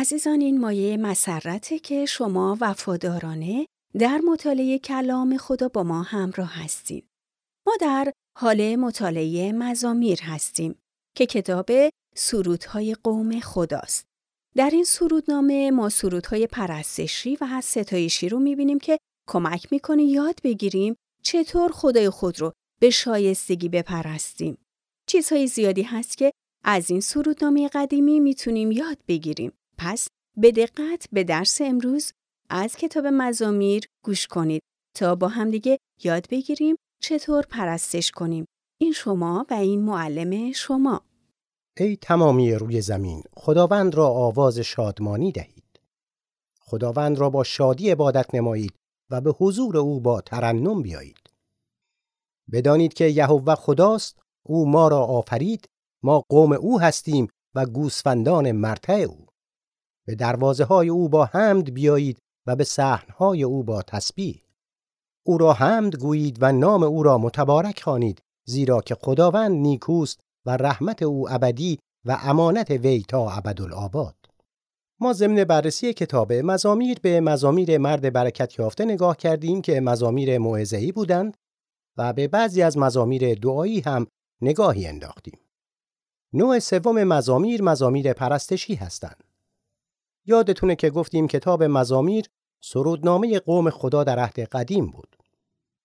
عزیزان این مایه مسرته که شما وفادارانه در مطالعه کلام خدا با ما همراه هستیم. ما در حال مطالعه مزامیر هستیم که کتاب سرودهای قوم خداست. در این سرودنامه ما سرودهای پرستشی و ستایشی رو می‌بینیم که کمک می‌کنه یاد بگیریم چطور خدای خود رو به شایستگی بپرستیم. چیزهای زیادی هست که از این سرودنامه قدیمی می‌تونیم یاد بگیریم. پس به دقت به درس امروز از کتاب مزامیر گوش کنید تا با همدیگه یاد بگیریم چطور پرستش کنیم. این شما و این معلم شما. ای تمامی روی زمین خداوند را آواز شادمانی دهید. خداوند را با شادی عبادت نمایید و به حضور او با ترنم بیایید. بدانید که یهوه خداست او ما را آفرید ما قوم او هستیم و گوسفندان مرتع او به دروازه های او با حمد بیایید و به های او با تسبیح او را حمد گویید و نام او را متبارک خوانید زیرا که خداوند نیکوست و رحمت او ابدی و امانت وی تا ابدالآباد ما ضمن بررسی کتاب مزامیر به مزامیر مرد برکت یافته نگاه کردیم که مزامیر موعظه‌ای بودند و به بعضی از مزامیر دعایی هم نگاهی انداختیم. نوع سوم مزامیر مزامیر پرستشی هستند. یادتونه که گفتیم کتاب مزامیر سرودنامه قوم خدا در عهد قدیم بود.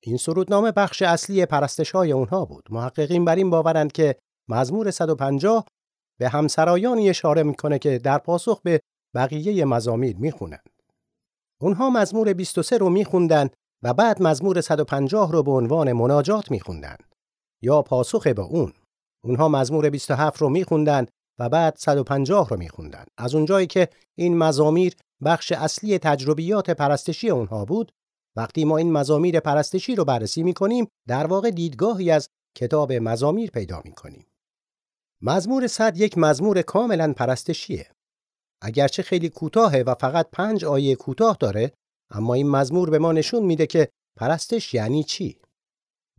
این سرودنامه بخش اصلی پرستش های اونها بود. محققین بر این باورند که مزمور 150 به همسرایانی اشاره می‌کنه که در پاسخ به بقیه مزامیر می‌خونند. اونها مزمور 23 رو میخوندن و بعد مزمور 150 رو به عنوان مناجات میخوندند یا پاسخ به اون. اونها مزمور 27 رو میخوندن و بعد 150 رو میخوندن. از اونجایی که این مزامیر بخش اصلی تجربیات پرستشی اونها بود، وقتی ما این مزامیر پرستشی رو بررسی می‌کنیم، در واقع دیدگاهی از کتاب مزامیر پیدا می‌کنیم. مزمور صد یک مزمور کاملا پرستشیه. اگرچه خیلی کوتاهه و فقط پنج آیه کوتاه داره، اما این مزمور به ما نشون میده که پرستش یعنی چی؟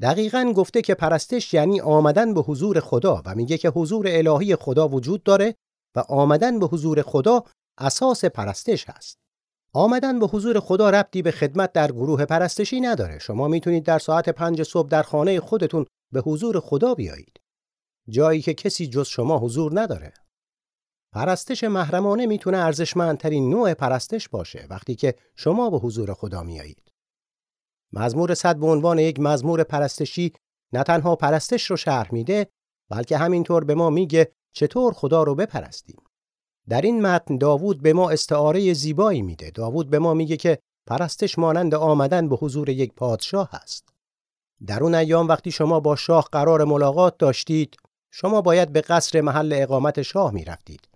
دقیقا گفته که پرستش یعنی آمدن به حضور خدا و میگه که حضور الهی خدا وجود داره و آمدن به حضور خدا اساس پرستش هست. آمدن به حضور خدا ربطی به خدمت در گروه پرستشی نداره. شما می‌تونید در ساعت پنج صبح در خانه خودتون به حضور خدا بیایید. جایی که کسی جز شما حضور نداره. پرستش محرمانه می‌تونه ارزشمندترین نوع پرستش باشه وقتی که شما به حضور خدا میایید. مزمور صد به عنوان یک مزمور پرستشی نه تنها پرستش رو شرح میده بلکه همینطور به ما میگه چطور خدا رو بپرستیم. در این متن داوود به ما استعاره زیبایی میده. داوود به ما میگه که پرستش مانند آمدن به حضور یک پادشاه است. در اون ایام وقتی شما با شاه قرار ملاقات داشتید، شما باید به قصر محل اقامت شاه می‌رفتید.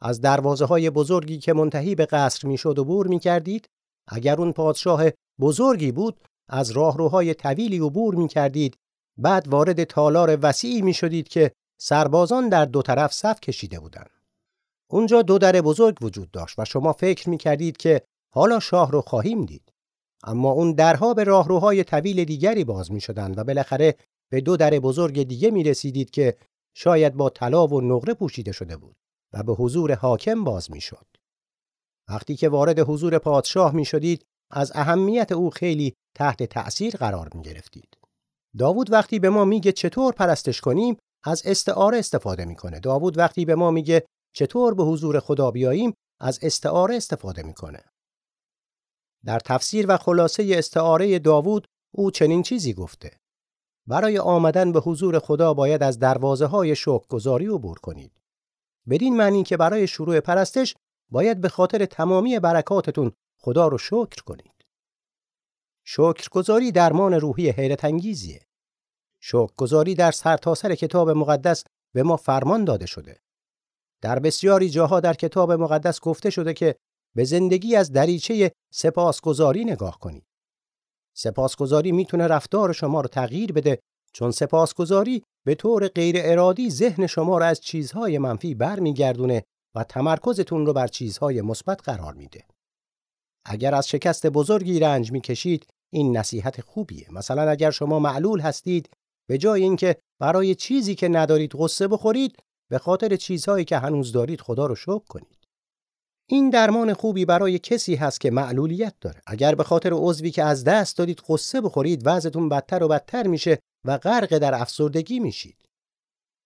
از دروازه های بزرگی که منتهی به قصر می‌شد عبور می‌کردید. اگر اون پادشاه بزرگی بود، از راهروهای طویلی عبور می کردید بعد وارد تالار وسیعی می شدید که سربازان در دو طرف صف کشیده بودند. اونجا دو در بزرگ وجود داشت و شما فکر می کردید که حالا شاه رو خواهیم دید. اما اون درها به راهروهای طویل دیگری باز می شدند و بالاخره به دو در بزرگ دیگه می رسیدید که شاید با طلا و نقره پوشیده شده بود و به حضور حاکم باز می شد. وقتی که وارد حضور پادشاه می شدید از اهمیت او خیلی تحت تأثیر قرار می گرفتید. داوود وقتی به ما میگه چطور پرستش کنیم از استعاره استفاده می‌کنه. داوود وقتی به ما میگه چطور به حضور خدا بیاییم از استعاره استفاده می‌کنه. در تفسیر و خلاصه استعاره داوود او چنین چیزی گفته. برای آمدن به حضور خدا باید از دروازه های گذاری عبور کنید. بدین معنی که برای شروع پرستش باید به خاطر تمامی برکاتتون خدا رو شکر کنید. شکرگزاری درمان روحی حیرت انگیزیه. شکرگزاری در سرتاسر سر کتاب مقدس به ما فرمان داده شده. در بسیاری جاها در کتاب مقدس گفته شده که به زندگی از دریچه سپاسگزاری نگاه کنید. سپاسگزاری می‌تونه رفتار شما رو تغییر بده چون سپاسگزاری به طور غیر ارادی ذهن شما را از چیزهای منفی برمیگردونه و تمرکزتون رو بر چیزهای مثبت قرار میده. اگر از شکست بزرگی رنج می‌کشید این نصیحت خوبیه مثلا اگر شما معلول هستید به جای اینکه برای چیزی که ندارید غصه بخورید به خاطر چیزهایی که هنوز دارید خدا رو شکر کنید این درمان خوبی برای کسی هست که معلولیت داره. اگر به خاطر عضوی که از دست دادید قصه بخورید وضعتون بدتر و بدتر میشه و غرق در افسردگی میشید.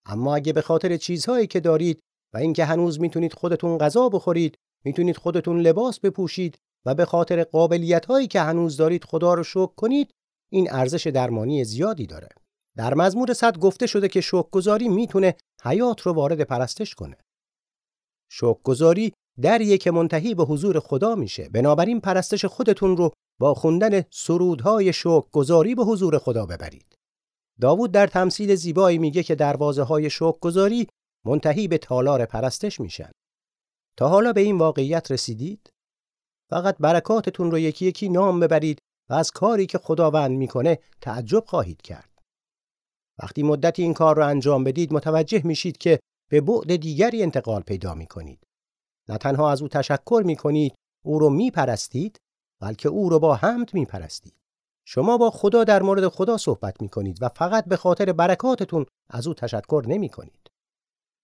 اما اگه به خاطر چیزهایی که دارید و اینکه هنوز می‌تونید خودتون غذا بخورید، می‌تونید خودتون لباس بپوشید و به خاطر قابلیت هایی که هنوز دارید خدا رو شکر کنید، این ارزش درمانی زیادی داره. در مزمور صد گفته شده که شکرگزاری می‌تونه حیات رو وارد پرستش کنه. شکرگزاری دریه که منتهی به حضور خدا میشه. بنابراین پرستش خودتون رو با خوندن سرودهای شکرگزاری به حضور خدا ببرید. داوود در تمثیل زیبایی میگه که دروازه های شکرگزاری منتهی به تالار پرستش میشن. تا حالا به این واقعیت رسیدید؟ فقط برکاتتون رو یکی یکی نام ببرید و از کاری که خداوند می‌کنه تعجب خواهید کرد. وقتی مدتی این کار رو انجام بدید متوجه میشید که به بعد دیگری انتقال پیدا می‌کنید. نه تنها از او تشکر می‌کنید، او رو میپرستید، بلکه او رو با حمد میپرستید. شما با خدا در مورد خدا صحبت می‌کنید و فقط به خاطر برکاتتون از او تشکر نمی‌کنید.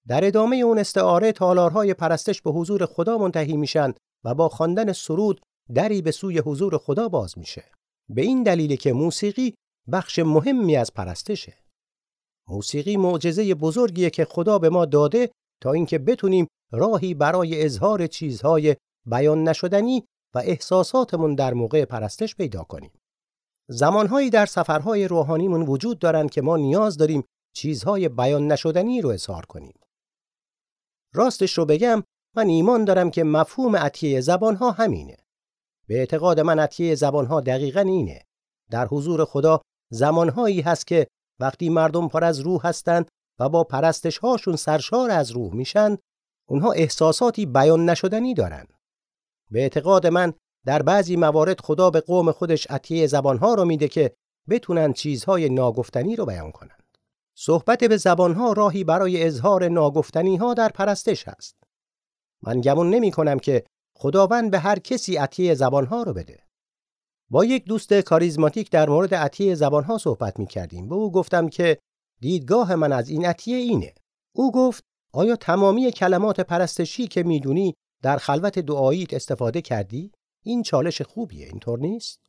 در ادامه اون استعاره تالارهای پرستش به حضور خدا منتهی میشن و با خواندن سرود دری به سوی حضور خدا باز میشه. به این دلیل که موسیقی بخش مهمی از پرستشه. موسیقی معجزه بزرگیه که خدا به ما داده تا اینکه بتونیم راهی برای اظهار چیزهای بیان نشدنی و احساساتمون در موقع پرستش پیدا کنیم. زمانهایی در سفرهای روحانیمون وجود دارند که ما نیاز داریم چیزهای بیان نشدنی رو اظهار کنیم. راستش رو بگم من ایمان دارم که مفهوم عطیه زبانها همینه. به اعتقاد من عطیه زبانها دقیقا اینه. در حضور خدا زمانهایی هست که وقتی مردم پر از روح هستند و با پرستش هاشون سرشار از روح میشن اونها احساساتی بیان نشدنی دارن به اعتقاد من در بعضی موارد خدا به قوم خودش عطیه زبانها رو میده که بتونن چیزهای ناگفتنی رو بیان کنند صحبت به زبانها راهی برای اظهار ناگفتنی ها در پرستش هست من گمون نمی کنم که خداوند به هر کسی عطیه زبانها رو بده با یک دوست کاریزماتیک در مورد عطیه زبانها صحبت می کردیم. به او گفتم که دیدگاه من از این عطیه اینه. او گفت آیا تمامی کلمات پرستشی که می‌دونی در خلوت دعاییت استفاده کردی؟ این چالش خوبیه اینطور نیست؟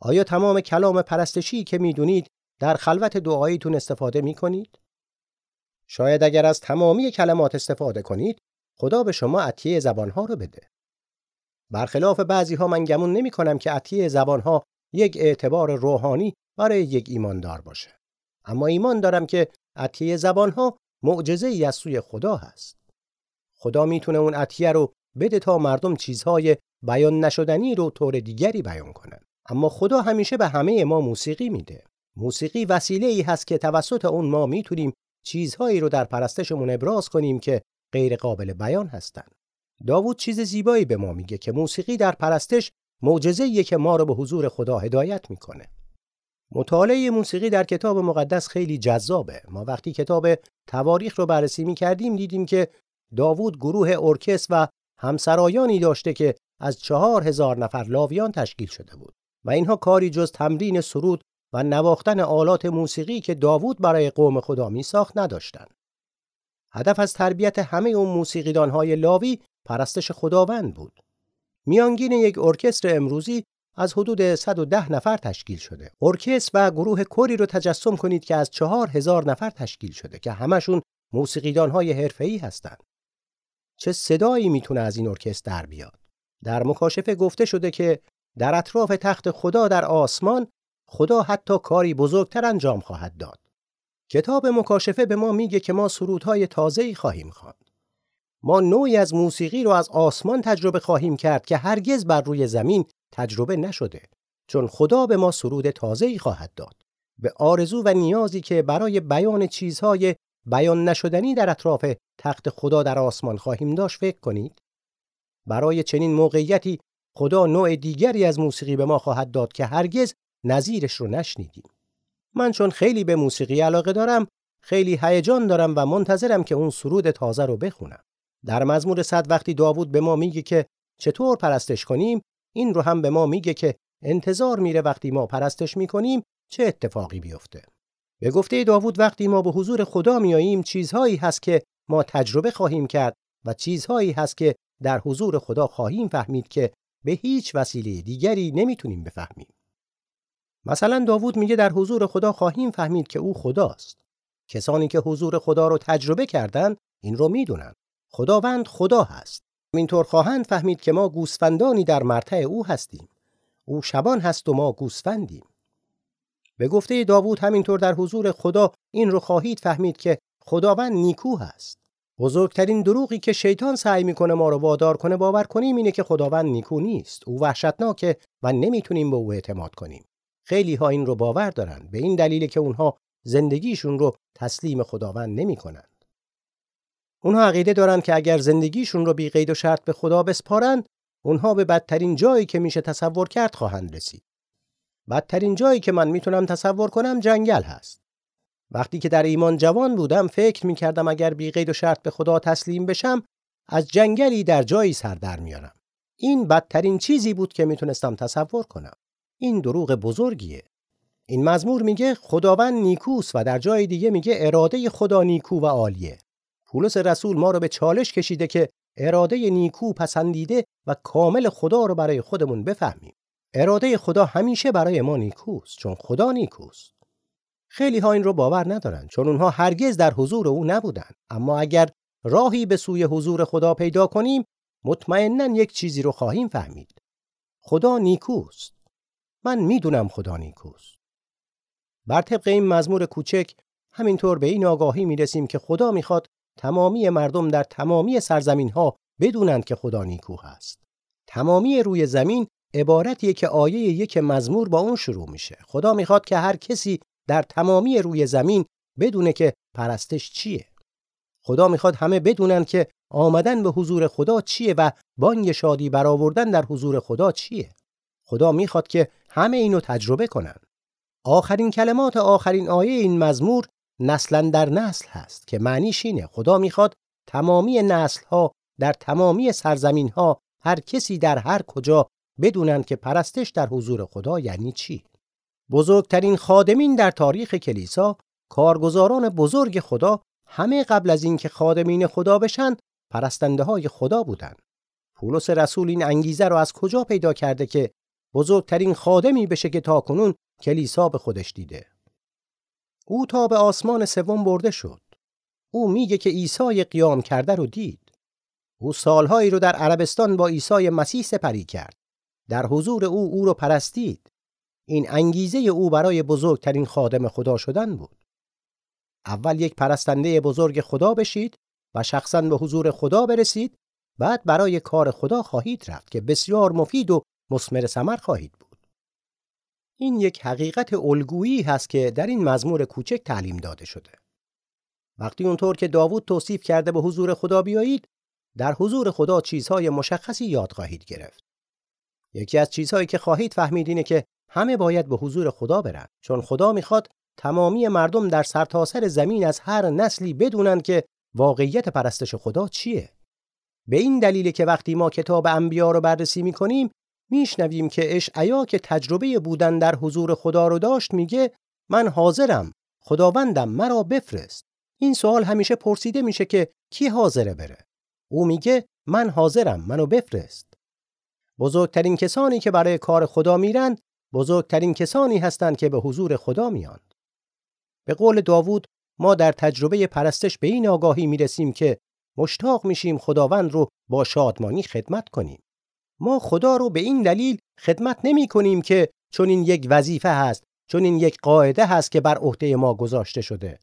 آیا تمام کلام پرستشی که می‌دونید در خلوت دعاییتون استفاده می کنید؟ شاید اگر از تمامی کلمات استفاده کنید خدا به شما عطیه زبانها رو بده. برخلاف بعضی ها من گمون نمی کنم که عطیه زبان ها یک اعتبار روحانی برای یک ایماندار باشه. اما ایمان دارم که عطیه زبان ها معجزه ای از سوی خدا هست. خدا می‌تونه اون عطیه رو بده تا مردم چیزهای بیان نشدنی رو طور دیگری بیان کنن. اما خدا همیشه به همه ما موسیقی میده. موسیقی وسیله ای هست که توسط اون ما می‌تونیم چیزهایی رو در پرستشمون ابراز کنیم که غیر قابل بیان هستند. داوود چیز زیبایی به ما میگه که موسیقی در پرستش معجزه‌ایه که ما رو به حضور خدا هدایت می‌کنه. مطالعه موسیقی در کتاب مقدس خیلی جذابه. ما وقتی کتاب تواریخ رو بررسی می‌کردیم دیدیم که داوود گروه ارکست و همسرایانی داشته که از چهار هزار نفر لاویان تشکیل شده بود و اینها کاری جز تمرین سرود و نواختن آلات موسیقی که داوود برای قوم خدا می ساخت نداشتند. هدف از تربیت همه اون موسیقیدان های لاوی پرستش خداوند بود. میانگین یک ارکستر امروزی از حدود 110 نفر تشکیل شده. ارکستر و گروه کوری رو تجسم کنید که از چهار هزار نفر تشکیل شده که همشون موسیقیدان های حرفه‌ای هستند. چه صدایی می‌تونه از این ارکستر در بیاد؟ در مکاشفه گفته شده که در اطراف تخت خدا در آسمان خدا حتی کاری بزرگتر انجام خواهد داد. کتاب مکاشفه به ما میگه که ما سرودهای تازه‌ای خواهیم خواند. ما نوعی از موسیقی رو از آسمان تجربه خواهیم کرد که هرگز بر روی زمین تجربه نشده چون خدا به ما سرود تازه‌ای خواهد داد. به آرزو و نیازی که برای بیان چیزهای بیان نشدنی در اطراف تخت خدا در آسمان خواهیم داشت فکر کنید؟ برای چنین موقعیتی خدا نوع دیگری از موسیقی به ما خواهد داد که هرگز نظیرش رو نشنیدیم. من چون خیلی به موسیقی علاقه دارم خیلی هیجان دارم و منتظرم که اون سرود تازه رو بخونم در مزمور صد وقتی داوود به ما میگه که چطور پرستش کنیم این رو هم به ما میگه که انتظار میره وقتی ما پرستش می‌کنیم چه اتفاقی بیفته به گفته داوود وقتی ما به حضور خدا میاییم چیزهایی هست که ما تجربه خواهیم کرد و چیزهایی هست که در حضور خدا خواهیم فهمید که به هیچ وسیله دیگری نمی‌تونیم بفهمیم. مثلا داوود میگه در حضور خدا خواهیم فهمید که او خداست. کسانی که حضور خدا رو تجربه کردن این رو می‌دونن. خداوند خدا هست. اینطور خواهند فهمید که ما گوسفندانی در مرتع او هستیم. او شبان هست و ما گوسفندیم. به گفته داوود همینطور در حضور خدا این رو خواهید فهمید که خداوند نیکو هست. بزرگترین دروغی که شیطان سعی می‌کنه ما رو وادار کنه باور کنیم اینه که خداوند نیکو نیست. او وحشتناکه و نمی‌تونیم به او اعتماد کنیم. خیلی ها این رو باور دارن به این دلیل که اونها زندگیشون رو تسلیم خداوند نمی‌کنن. اونها عقیده دارن که اگر زندگیشون رو بی قید و شرط به خدا بسپارن اونها به بدترین جایی که میشه تصور کرد خواهند رسید. بدترین جایی که من می‌تونم تصور کنم جنگل هست. وقتی که در ایمان جوان بودم فکر می‌کردم اگر بی قید و شرط به خدا تسلیم بشم از جنگلی در جایی سر در میارم. این بدترین چیزی بود که می‌تونستم تصور کنم. این دروغ بزرگیه. این مزمور میگه خداوند نیکوست و در جای دیگه میگه اراده خدا نیکو و عالیه. پولس رسول ما رو به چالش کشیده که اراده نیکو پسندیده و کامل خدا رو برای خودمون بفهمیم. اراده خدا همیشه برای ما نیکوست چون خدا نیکوست. خیلی ها این رو باور ندارن چون اونها هرگز در حضور او نبودن اما اگر راهی به سوی حضور خدا پیدا کنیم مطمئنا یک چیزی رو خواهیم فهمید. خدا نیکوست. من می‌دونم خدا نیکوست. بر طبق این مزمور کوچک همینطور به این آگاهی می‌رسیم که خدا می‌خواد تمامی مردم در تمامی سرزمین ها بدونند که خدا نیکو هست. تمامی روی زمین عبارتیه که آیه یک مزمور با اون شروع میشه. خدا می‌خواد که هر کسی در تمامی روی زمین بدونه که پرستش چیه. خدا می‌خواد همه بدونن که آمدن به حضور خدا چیه و بانگ شادی برآوردن در حضور خدا چیه. خدا می‌خواد که همه اینو تجربه کنن. آخرین کلمات آخرین آیه این مزمور نسلا در نسل هست که معنیش اینه. خدا می‌خواد تمامی نسل ها در تمامی سرزمین ها هر کسی در هر کجا بدونن که پرستش در حضور خدا یعنی چی. بزرگترین خادمین در تاریخ کلیسا کارگزاران بزرگ خدا همه قبل از اینکه خادمین خدا بشن پرستنده های خدا بودن. پولس رسول این انگیزه رو از کجا پیدا کرده که بزرگترین خادمی بشه که تاکنون کلیسا به خودش دیده او تا به آسمان سوم برده شد. او میگه که عیسی قیام کرده رو دید. او سالهایی رو در عربستان با عیسی مسیح سپری کرد. در حضور او او رو پرستید. این انگیزه او برای بزرگترین خادم خدا شدن بود. اول یک پرستنده بزرگ خدا بشید و شخصا به حضور خدا برسید بعد برای کار خدا خواهید رفت که بسیار مفید و مسمر ثمر خواهید بود. این یک حقیقت الگویی هست که در این مزمور کوچک تعلیم داده شده. وقتی اونطور که داوود توصیف کرده به حضور خدا بیایید، در حضور خدا چیزهای مشخصی یاد خواهید گرفت. یکی از چیزهایی که خواهید فهمید اینه که همه باید به حضور خدا برن چون خدا می‌خواد تمامی مردم در سرتاسر زمین از هر نسلی بدونن که واقعیت پرستش خدا چیه. به این دلیل که وقتی ما کتاب انبیا رو بررسی می‌کنیم میشنویم که اشعیا که تجربه بودن در حضور خدا رو داشت میگه من حاضرم خداوندم مرا بفرست. این سوال همیشه پرسیده میشه که کی حاضره بره. او میگه من حاضرم منو بفرست. بزرگترین کسانی که برای کار خدا میرن بزرگترین کسانی هستند که به حضور خدا میاند به قول داوود ما در تجربه پرستش به این آگاهی می‌رسیم که مشتاق میشیم خداوند رو با شادمانی خدمت کنیم. ما خدا رو به این دلیل خدمت نمی کنیم که چون این یک وظیفه هست چون این یک قاعده هست که بر عهده ما گذاشته شده.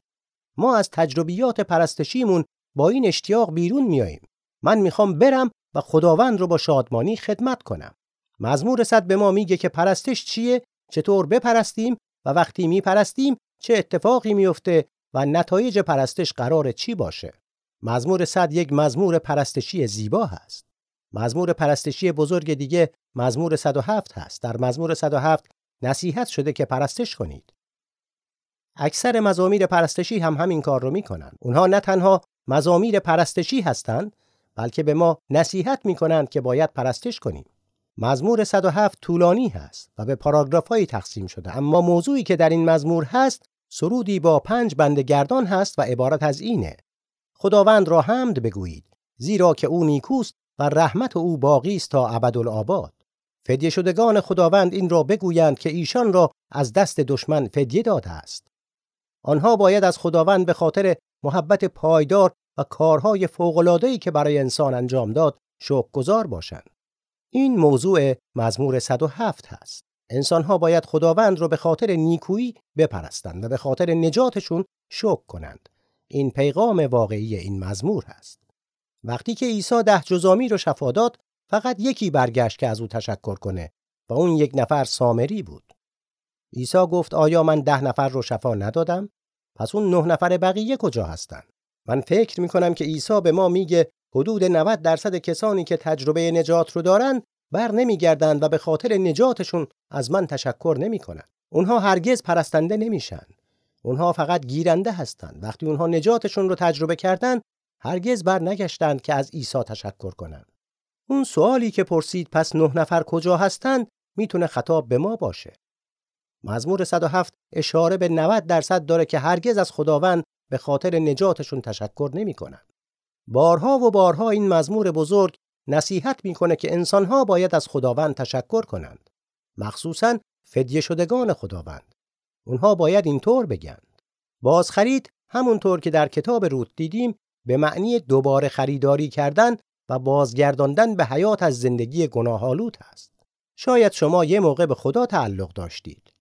ما از تجربیات پرستشیمون با این اشتیاق بیرون میاییم. من می‌خوام برم و خداوند رو با شادمانی خدمت کنم. مزمور صد به ما میگه که پرستش چیه؟ چطور بپرستیم و وقتی میپرستیم چه اتفاقی میفته و نتایج پرستش قرار چی باشه؟ مزمور صد یک مزمور پرستشی زیبا هست. مزمور پرستشی بزرگ دیگه مزمور 107 هست. در مزمور 107 نصیحت شده که پرستش کنید. اکثر مزامیر پرستشی هم همین کار رو می‌کنن. اونها نه تنها مزامیر پرستشی هستند بلکه به ما نصیحت می‌کنند که باید پرستش کنیم. مزمور 107 طولانی هست و به پاراگرافهایی تقسیم شده اما موضوعی که در این مزمور هست سرودی با پنج بند گردان هست و عبارت از اینه خداوند را حمد بگویید زیرا که او نیکوست و رحمت او باقی است تا ابدالآباد. فدیه شدگان خداوند این را بگویند که ایشان را از دست دشمن فدیه داده است. آنها باید از خداوند به خاطر محبت پایدار و کارهای فوق‌العاده‌ای که برای انسان انجام داد شکرگزار باشند. این موضوع مزمور 107 هست انسانها باید خداوند را به خاطر نیکویی بپرستند و به خاطر نجاتشون شکر کنند. این پیغام واقعی این مزمور هست وقتی که عیسی ده جزامی رو شفا داد فقط یکی برگشت که از او تشکر کنه و اون یک نفر سامری بود عیسی گفت آیا من ده نفر رو شفا ندادم پس اون نه نفر بقیه کجا هستن من فکر می کنم که عیسی به ما میگه حدود 90 درصد کسانی که تجربه نجات رو دارن بر نمیگردند و به خاطر نجاتشون از من تشکر نمی‌کنن. اونها هرگز پرستنده نمیشن. اونها فقط گیرنده هستند. وقتی اونها نجاتشون رو تجربه کردن، هرگز بر نگشتند که از عیسی تشکر کنند. اون سوالی که پرسید پس نه نفر کجا هستند می‌تونه خطاب به ما باشه. مزمور 107 اشاره به 90 درصد داره که هرگز از خداوند به خاطر نجاتشون تشکر نمی‌کنن. بارها و بارها این مزمور بزرگ نصیحت می‌کنه که انسانها باید از خداوند تشکر کنند. مخصوصا فدیه شدگان خداوند. اونها باید اینطور بگند. بازخرید همونطور که در کتاب رود دیدیم به معنی دوباره خریداری کردن و بازگرداندن به حیات از زندگی گناهالود است. شاید شما یه موقع به خدا تعلق داشتید.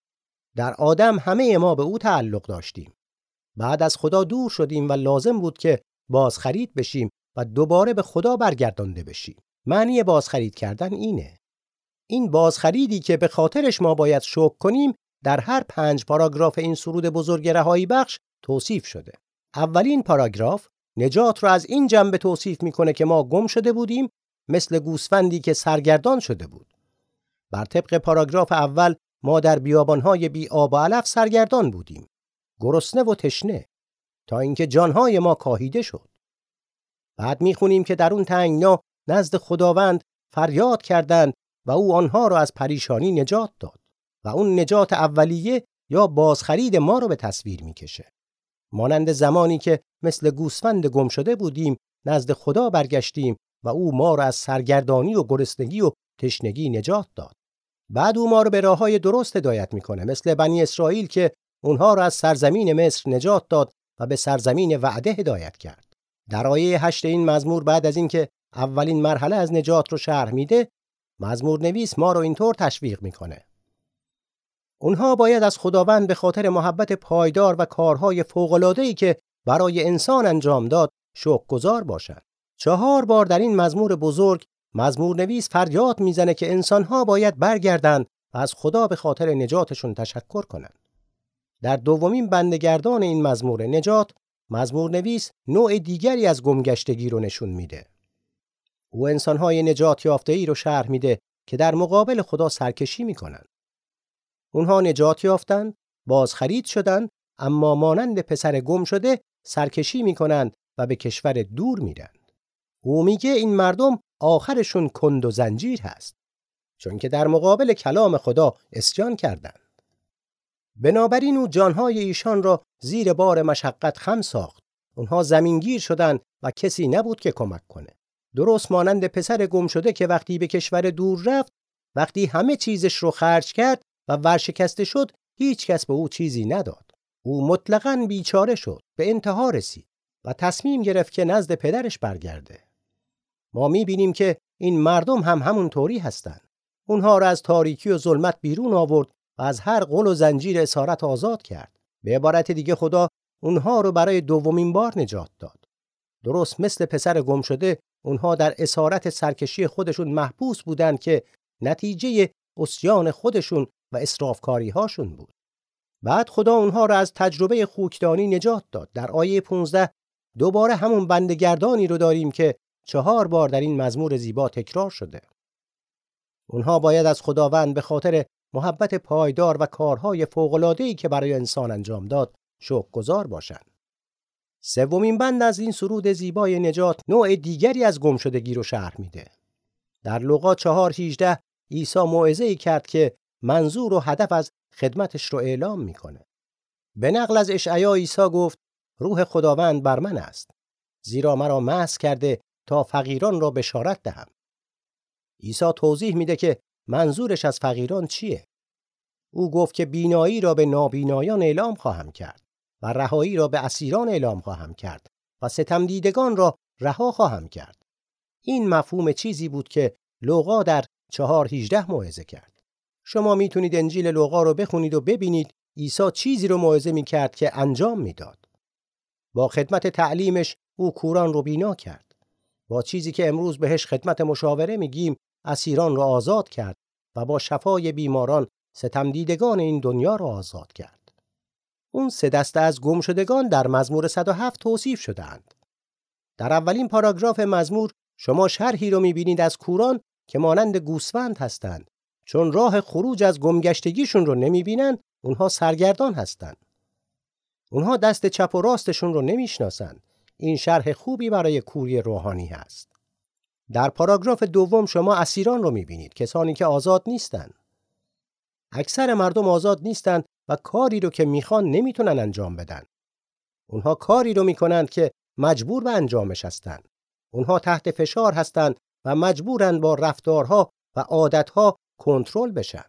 در آدم همه ما به او تعلق داشتیم. بعد از خدا دور شدیم و لازم بود که بازخرید بشیم و دوباره به خدا برگردانده بشیم. معنی بازخرید کردن اینه. این بازخریدی که به خاطرش ما باید شکر کنیم در هر پنج پاراگراف این سرود بزرگ رهایی بخش توصیف شده. اولین پاراگراف نجات را از این جنبه توصیف می‌کنه که ما گم شده بودیم مثل گوسفندی که سرگردان شده بود. بر طبق پاراگراف اول ما در بیابانهای بی آب و علف سرگردان بودیم. گرسنه و تشنه تا اینکه جانهای ما کاهیده شد. بعد می‌خونیم که در اون تنگنا نزد خداوند فریاد کردند و او آنها را از پریشانی نجات داد و اون نجات اولیه یا بازخرید ما رو به تصویر می‌کشه. مانند زمانی که مثل گوسفند گم شده بودیم نزد خدا برگشتیم و او ما را از سرگردانی و گرسنگی و تشنگی نجات داد. بعد او ما رو به راه های درست هدایت می‌کنه مثل بنی اسرائیل که اونها را از سرزمین مصر نجات داد و به سرزمین وعده هدایت کرد. در آیه هشت این مزمور بعد از اینکه اولین مرحله از نجات رو شرح میده مزمور نویس ما رو اینطور تشویق می‌کنه. اونها باید از خداوند به خاطر محبت پایدار و کارهای فوق‌العاده‌ای که برای انسان انجام داد شکرگزار باشند. چهار بار در این مزمور بزرگ مزمور نویس فریاد می‌زنه که انسانها باید برگردند و از خدا به خاطر نجاتشون تشکر کنند. در دومین بندگردان این مزمور نجات مزمور نویس نوع دیگری از گمگشتگی رو نشون میده. او انسانهای نجات یافته ای رو شرح میده که در مقابل خدا سرکشی می‌کنن. اونها نجات یافتند، بازخرید شدند، اما مانند پسر گم شده سرکشی می‌کنند و به کشور دور میرند. او میگه این مردم آخرشون کند و زنجیر هست. چون که در مقابل کلام خدا اسیان کردند. بنابراین او جانهای ایشان را زیر بار مشقت خم ساخت. اونها زمینگیر شدند و کسی نبود که کمک کنه. درست مانند پسر گم شده که وقتی به کشور دور رفت، وقتی همه چیزش رو خرج کرد و ورشکسته شد، هیچ کس به او چیزی نداد. او مطلقاً بیچاره شد، به انتها رسید و تصمیم گرفت که نزد پدرش برگرده. ما می‌بینیم که این مردم هم همون طوری هستند. اونها را از تاریکی و ظلمت بیرون آورد و از هر قل و زنجیر اسارت آزاد کرد. به عبارت دیگه خدا اونها رو برای دومین بار نجات داد. درست مثل پسر گم شده اونها در اسارت سرکشی خودشون محبوس بودند که نتیجه اسیان خودشون و اسرافکاری هاشون بود. بعد خدا اونها را از تجربه خوکدانی نجات داد. در آیه 15 دوباره همون بندگردانی رو داریم که چهار بار در این مزمور زیبا تکرار شده. اونها باید از خداوند به خاطر محبت پایدار و کارهای فوق‌العاده‌ای که برای انسان انجام داد شکرگزار باشند. سومین بند از این سرود زیبای نجات نوع دیگری از گمشدگی رو شرح میده. در لوقا 4:18 عیسی موعظه ای کرد که منظور و هدف از خدمتش رو اعلام می‌کنه. به نقل از اشعیا عیسی گفت روح خداوند بر من است زیرا مرا مس کرده تا فقیران را بشارت دهم. عیسی توضیح میده که منظورش از فقیران چیه. او گفت که بینایی را به نابینایان اعلام خواهم کرد و رهایی را به اسیران اعلام خواهم کرد و ستم دیدگان را رها خواهم کرد. این مفهوم چیزی بود که لوقا در چهار هیجده موعظه کرد. شما می‌تونید انجیل لوقا رو بخونید و ببینید عیسی چیزی رو موعظه می‌کرد که انجام می‌داد با خدمت تعلیمش او کوران رو بینا کرد با چیزی که امروز بهش خدمت مشاوره میگیم اسیران را آزاد کرد و با شفای بیماران ستم دیدگان این دنیا را آزاد کرد. اون سه دسته از گمشدگان در مزمور 107 توصیف شدهاند. در اولین پاراگراف مزمور شما شرحی رو می‌بینید از کوران که مانند گوسفند هستند چون راه خروج از گمگشتگیشون رو نمی‌بینن اونها سرگردان هستند. اونها دست چپ و راستشون رو نمی‌شناسند. این شرح خوبی برای کوری روحانی هست. در پاراگراف دوم شما اسیران رو می‌بینید کسانی که آزاد نیستند. اکثر مردم آزاد نیستند و کاری رو که می‌خوان نمی‌تونن انجام بدن. اونها کاری رو می‌کنند که مجبور به انجامش هستند. اونها تحت فشار هستند و مجبورند با رفتارها و عادتها کنترل بشن.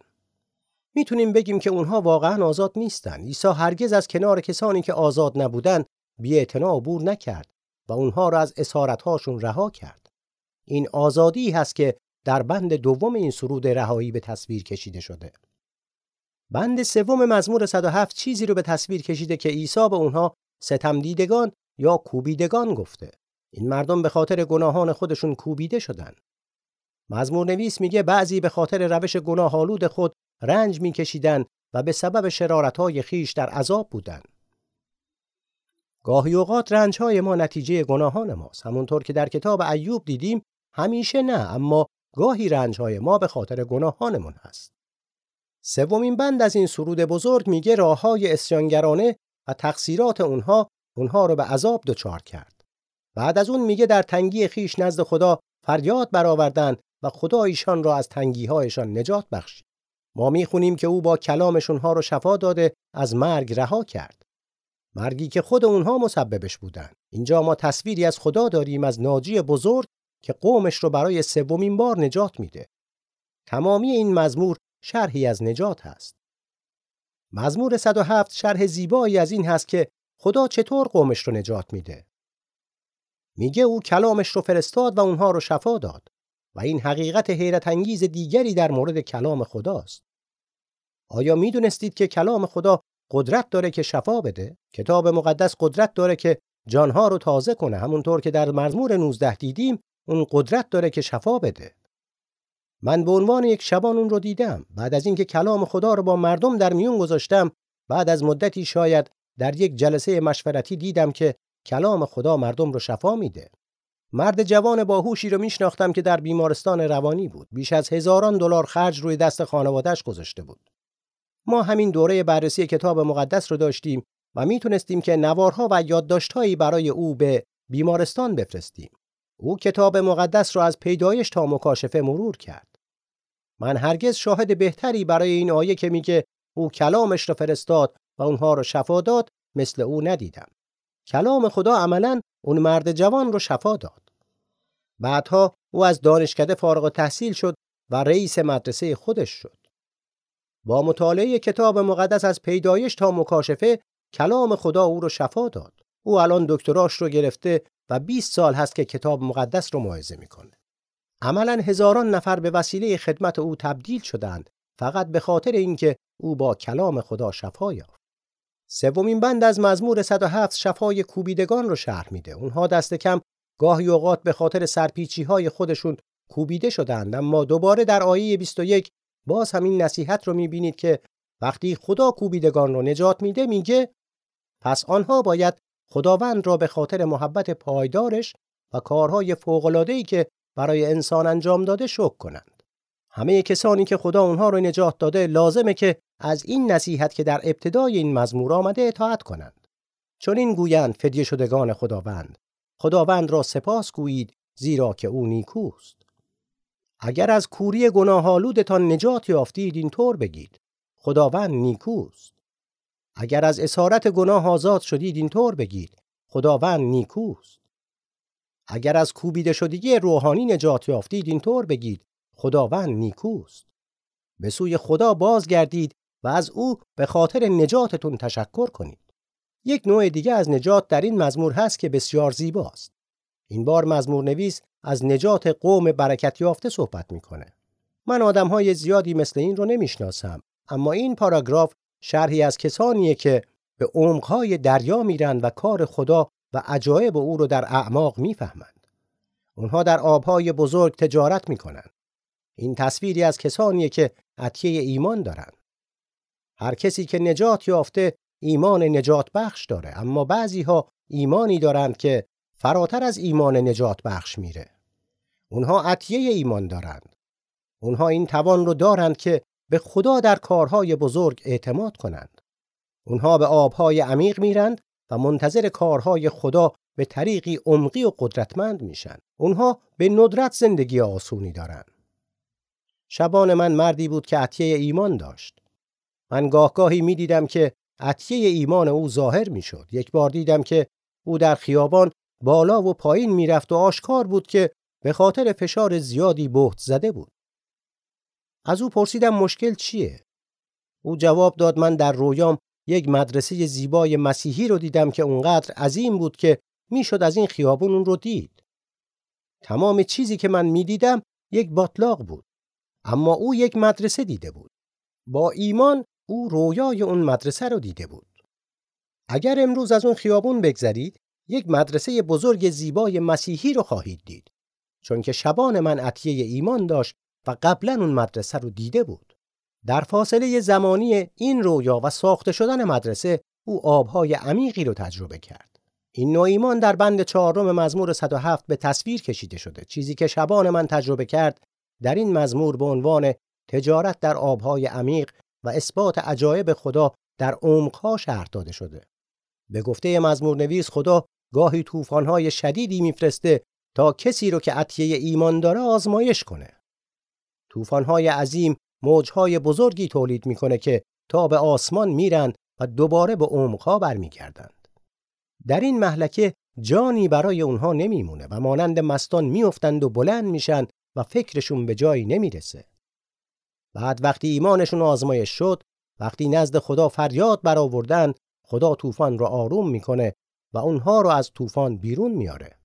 می‌تونیم بگیم که اونها واقعا آزاد نیستند. عیسی هرگز از کنار کسانی که آزاد نبودن بی‌اعتنا عبور نکرد و اونها را از اسارتهاشون رها کرد. این آزادی هست که در بند دوم این سرود رهایی به تصویر کشیده شده. بند سوم مزمور 107 چیزی رو به تصویر کشیده که عیسی به اونها ستم دیدگان یا کوبیدگان گفته. این مردم به خاطر گناهان خودشون کوبیده شدن. مزمور نویس میگه بعضی به خاطر روش گناهالود خود رنج میکشیدن و به سبب شرارتهای خیش در عذاب بودن. گاهی اوقات رنجهای ما نتیجه گناهان ماست. همونطور که در کتاب ایوب دیدیم همیشه نه اما گاهی رنجهای ما به خاطر گناهانمون هست. سومین بند از این سرود بزرگ میگه راه های اسیانگرانه و تقصیرات اونها اونها رو به عذاب دچار کرد. بعد از اون میگه در تنگی خیش نزد خدا فریاد برآوردند و خدا ایشان را از تنگی هایشان نجات بخشید. ما می‌خونیم که او با کلامش اونها رو شفا داده از مرگ رها کرد. مرگی که خود اونها مسببش بودند. اینجا ما تصویری از خدا داریم از ناجی بزرگ که قومش رو برای سومین بار نجات میده. تمامی این مزمور شرحی از نجات هست. مزمور 107 شرح زیبایی از این هست که خدا چطور قومش رو نجات میده. میگه او کلامش رو فرستاد و اونها رو شفا داد و این حقیقت حیرت انگیز دیگری در مورد کلام خداست. آیا می‌دونستید که کلام خدا قدرت داره که شفا بده؟ کتاب مقدس قدرت داره که جانها رو تازه کنه همونطور که در مزمور 19 دیدیم اون قدرت داره که شفا بده. من به عنوان یک شبان اون رو دیدم بعد از اینکه کلام خدا رو با مردم در میون گذاشتم بعد از مدتی شاید در یک جلسه مشورتی دیدم که کلام خدا مردم رو شفا میده مرد جوان باهوشی رو میشناختم که در بیمارستان روانی بود. بیش از هزاران دلار خرج روی دست خانوادهش گذاشته بود. ما همین دوره بررسی کتاب مقدس رو داشتیم و می‌تونستیم که نوارها و یادداشتهایی برای او به بیمارستان بفرستیم. او کتاب مقدس را از پیدایش تا مکاشفه مرور کرد. من هرگز شاهد بهتری برای این آیه که میگه او کلامش را فرستاد و اونها را شفا داد مثل او ندیدم. کلام خدا عملا اون مرد جوان رو شفا داد. بعدها او از دانشکده فارغ تحصیل شد و رئیس مدرسه خودش شد. با مطالعه کتاب مقدس از پیدایش تا مکاشفه کلام خدا او رو شفا داد. او الان دکتراش رو گرفته و 20 سال هست که کتاب مقدس رو موعظه می‌کنه. عملا هزاران نفر به وسیله خدمت او تبدیل شدند فقط به خاطر اینکه او با کلام خدا شفا یافت. سومین بند از مزمور 107 شفای کوبیدگان رو شرح میده. اونها دست کم گاهی اوقات به خاطر سرپیچی های خودشون کوبیده شدند اما دوباره در آیه 21 باز همین نصیحت رو می‌بینید که وقتی خدا کوبیدگان رو نجات میده میگه پس آنها باید خداوند را به خاطر محبت پایدارش و کارهای فوق‌العاده‌ای که برای انسان انجام داده شکر کنند. همه کسانی که خدا اونها رو نجات داده لازمه که از این نصیحت که در ابتدای این مزمور آمده اطاعت کنند. چون این گویند فدیه شدگان خداوند. خداوند را سپاس گویید زیرا که او نیکوست. اگر از کوری گناهالودتان نجات یافتید این طور بگید. خداوند نیکوست. اگر از اسارت گناه آزاد شدید این طور بگید. خداوند نیکوست. اگر از کوبیده شدگی روحانی نجات یافتید اینطور بگید خداوند نیکوست به سوی خدا بازگردید و از او به خاطر نجاتتون تشکر کنید یک نوع دیگه از نجات در این مزمور هست که بسیار زیباست این بار مزمور نویس از نجات قوم برکت یافته صحبت می‌کنه من آدم های زیادی مثل این رو نمی‌شناسم اما این پاراگراف شرحی از کسانیه که به عمقهای دریا میرن و کار خدا و عجایب او رو در اعماق می‌فهمند. اونها در آبهای بزرگ تجارت می‌کنند. این تصویری از کسانیه که عطیه ایمان دارند. هر کسی که نجات یافته ایمان نجات بخش داره اما بعضی ها ایمانی دارند که فراتر از ایمان نجات بخش میره. اونها عطیه ایمان دارند. اونها این توان رو دارند که به خدا در کارهای بزرگ اعتماد کنند. اونها به آبهای عمیق میرند و منتظر کارهای خدا به طریقی عمقی و قدرتمند میشن. اونها به ندرت زندگی آسونی دارند. شبان من مردی بود که عطیه ایمان داشت. من گاهگاهی می‌دیدم که عطیه ایمان او ظاهر می‌شد. یک بار دیدم که او در خیابان بالا و پایین می‌رفت و آشکار بود که به خاطر فشار زیادی بهت زده بود. از او پرسیدم مشکل چیه؟ او جواب داد من در رویام یک مدرسه زیبای مسیحی رو دیدم که اونقدر عظیم بود که می‌شد از این خیابون اون رو دید. تمام چیزی که من می‌دیدم یک باطلاق بود. اما او یک مدرسه دیده بود. با ایمان او رویای اون مدرسه رو دیده بود. اگر امروز از اون خیابون بگذرید، یک مدرسه بزرگ زیبای مسیحی رو خواهید دید. چون که شبان من عطیه ایمان داشت و قبلا اون مدرسه رو دیده بود. در فاصله زمانی این رویا و ساخته شدن مدرسه او آبهای عمیقی رو تجربه کرد. این نوع ایمان در بند چهارم مزمور 107 به تصویر کشیده شده. چیزی که شبان من تجربه کرد در این مزمور به عنوان تجارت در آبهای عمیق و اثبات عجایب خدا در عمقها شرح داده شده. به گفته مزمور نویس خدا گاهی طوفان‌های شدیدی میفرسته تا کسی رو که عطیه ایمان داره آزمایش کنه. طوفان‌های عظیم موجهای بزرگی تولید می‌کنه که تا به آسمان میرند و دوباره به عمقها برمیگردند. در این محلکه جانی برای اونها نمیمونه و مانند مستان میافتند و بلند میشن و فکرشون به جایی نمی‌رسه. بعد وقتی ایمانشون آزمایش شد، وقتی نزد خدا فریاد برآوردن، خدا طوفان رو آروم می‌کنه و اونها رو از طوفان بیرون میاره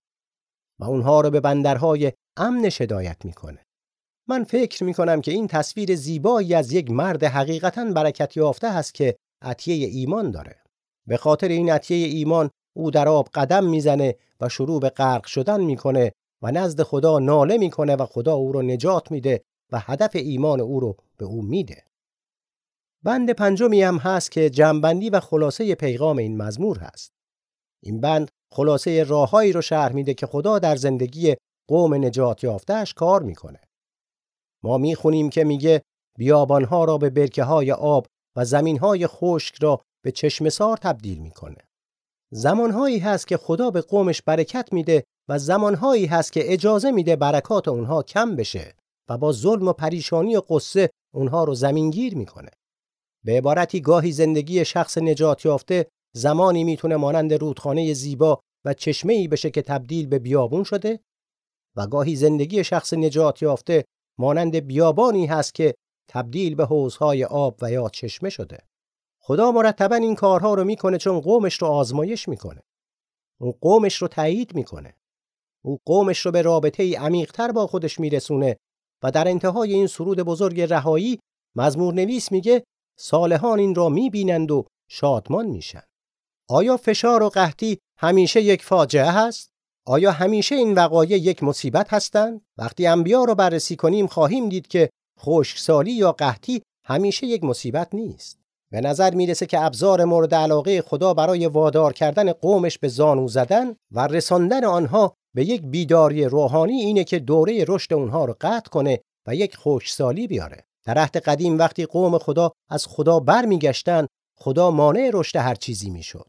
و اونها رو به بندرهای امن هدایت می‌کنه. من فکر می کنم که این تصویر زیبایی از یک مرد حقیقتا برکت یافته است که عطیه ایمان داره. به خاطر این عطیه ایمان او در آب قدم می‌زنه و شروع به غرق شدن می‌کنه و نزد خدا ناله می‌کنه و خدا او رو نجات میده و هدف ایمان او رو به او میده. بند پنجمی هم هست که جنبندی و خلاصه پیغام این مزمور هست. این بند خلاصه راههایی رو شرح میده که خدا در زندگی قوم نجات یافتهش کار می‌کنه. ما می‌خونیم که میگه بیابانها را به برکه های آب و زمینهای خشک را به چشمسار تبدیل می‌کنه. زمانهایی هست که خدا به قومش برکت میده و زمانهایی هست که اجازه میده برکات اونها کم بشه و با ظلم و پریشانی و قصه اونها رو زمینگیر می‌کنه. به عبارتی گاهی زندگی شخص نجات یافته زمانی می‌تونه مانند رودخانه زیبا و چشمه‌ای بشه که تبدیل به بیابون شده و گاهی زندگی شخص نجات یافته مانند بیابانی هست که تبدیل به حوزهای آب و یا چشمه شده. خدا مرتبا این کارها رو می‌کنه چون قومش رو آزمایش می‌کنه. اون قومش رو تایید می‌کنه. او قومش رو به رابطه ای عمیقتر با خودش میرسونه و در انتهای این سرود بزرگ رهایی مزمور نویس میگه صالحان این را می‌بینند و شادمان میشن. آیا فشار و قحطی همیشه یک فاجعه هست؟ آیا همیشه این وقایع یک مصیبت هستند؟ وقتی انبیا رو بررسی کنیم خواهیم دید که خشکسالی یا قحطی همیشه یک مصیبت نیست. به نظر می‌رسه که ابزار مورد علاقه خدا برای وادار کردن قومش به زانو زدن و رساندن آنها به یک بیداری روحانی اینه که دوره رشد اونها رو قطع کنه و یک خشکسالی بیاره. در عهد قدیم وقتی قوم خدا از خدا برمیگشتن خدا مانع رشد هر چیزی می‌شد.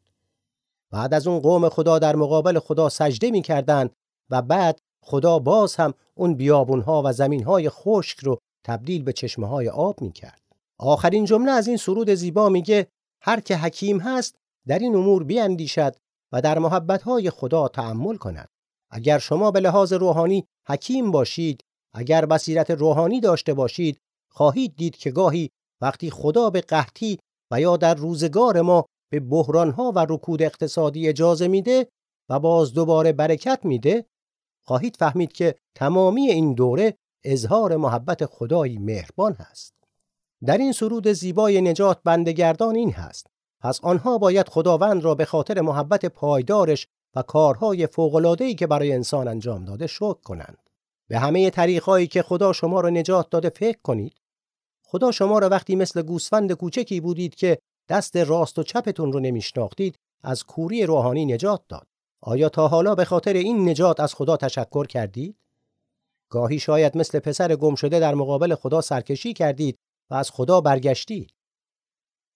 بعد از اون قوم خدا در مقابل خدا سجده می‌کردند و بعد خدا باز هم اون بیابونها و زمینهای خشک رو تبدیل به چشمه های آب می‌کرد. آخرین جمله از این سرود زیبا میگه هر که حکیم هست در این امور بیاندیشد و در محبتهای خدا تأمل کند. اگر شما به لحاظ روحانی حکیم باشید اگر بصیرت روحانی داشته باشید خواهید دید که گاهی وقتی خدا به قحطی و یا در روزگار ما به بحرانها و رکود اقتصادی اجازه میده و باز دوباره برکت میده خواهید فهمید که تمامی این دوره اظهار محبت خدایی مهربان هست. در این سرود زیبای نجات بندگردان این هست. پس آنها باید خداوند را به خاطر محبت پایدارش و کارهای فوق‌العاده‌ای که برای انسان انجام داده شکر کنند. به همه طریقهایی که خدا شما را نجات داده فکر کنید. خدا شما را وقتی مثل گوسفند کوچکی بودید که دست راست و چپتون رو نمیشناختید از کوری روحانی نجات داد. آیا تا حالا به خاطر این نجات از خدا تشکر کردید؟ گاهی شاید مثل پسر گم شده در مقابل خدا سرکشی کردید و از خدا برگشتید.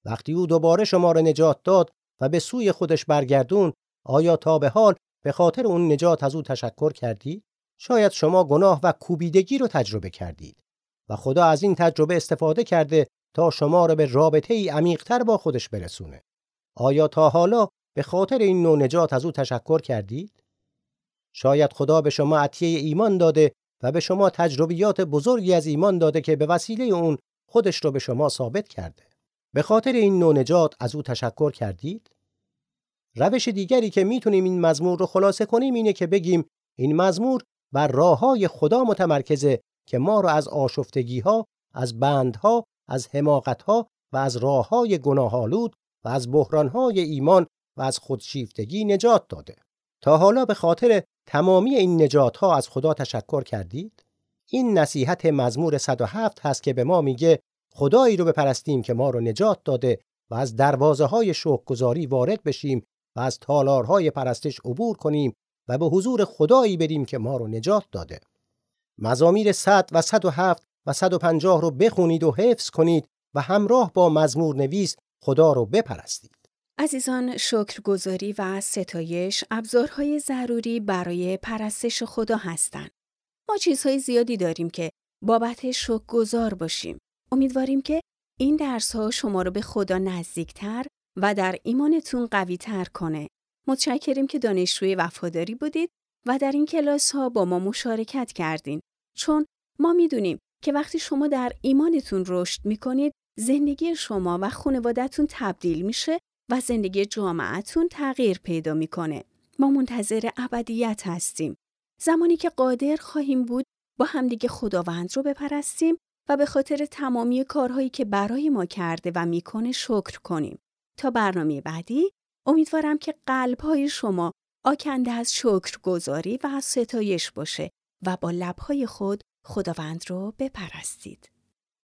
وقتی او دوباره شما را نجات داد و به سوی خودش برگردون آیا تا به حال به خاطر اون نجات از او تشکر کردید شاید شما گناه و کوبیدگی رو تجربه کردید و خدا از این تجربه استفاده کرده تا شما را به رابطه ای عمیقتر با خودش برسونه. آیا تا حالا به خاطر این نوع نجات از او تشکر کردید؟ شاید خدا به شما عطیه ایمان داده و به شما تجربیات بزرگی از ایمان داده که به وسیله اون خودش رو به شما ثابت کرده. به خاطر این نوع نجات از او تشکر کردید؟ روش دیگری که می‌تونیم این مزمور رو خلاصه کنیم اینه که بگیم این مزمور و راه های خدا متمرکزه که ما را از آشفتگی ها، از بندها، از حماقت ها و از راه های گناهالود و از بحران های ایمان و از خودشیفتگی نجات داده. تا حالا به خاطر تمامی این نجات ها از خدا تشکر کردید؟ این نصیحت مزمور 107 هست که به ما میگه خدایی رو بپرستیم که ما رو نجات داده و از دروازه های شوکگذاری وارد بشیم و از تالارهای پرستش عبور کنیم و به حضور خدایی بریم که ما رو نجات داده. مزامیر 100 و 107 و 150 رو بخونید و حفظ کنید و همراه با مزمور نویس خدا رو بپرستید. عزیزان شکرگزاری و ستایش ابزارهای ضروری برای پرستش خدا هستند. ما چیزهای زیادی داریم که بابت شکرگزار باشیم. امیدواریم که این درس ها شما رو به خدا نزدیکتر و در ایمانتون قوی تر کنه. متشکریم که دانشجوی وفاداری بودید و در این کلاس ها با ما مشارکت کردین. چون ما می‌دونیم که وقتی شما در ایمانتون رشد می‌کنید زندگی شما و خانوادهتون تبدیل میشه و زندگی جامعتون تغییر پیدا می‌کنه. ما منتظر ابدیت هستیم. زمانی که قادر خواهیم بود با همدیگه خداوند رو بپرستیم و به خاطر تمامی کارهایی که برای ما کرده و می‌کنه شکر کنیم. تا برنامه بعدی امیدوارم که قلبهای شما آکنده از شکرگزاری و از ستایش باشه و با لبهای خود خداوند رو بپرستید.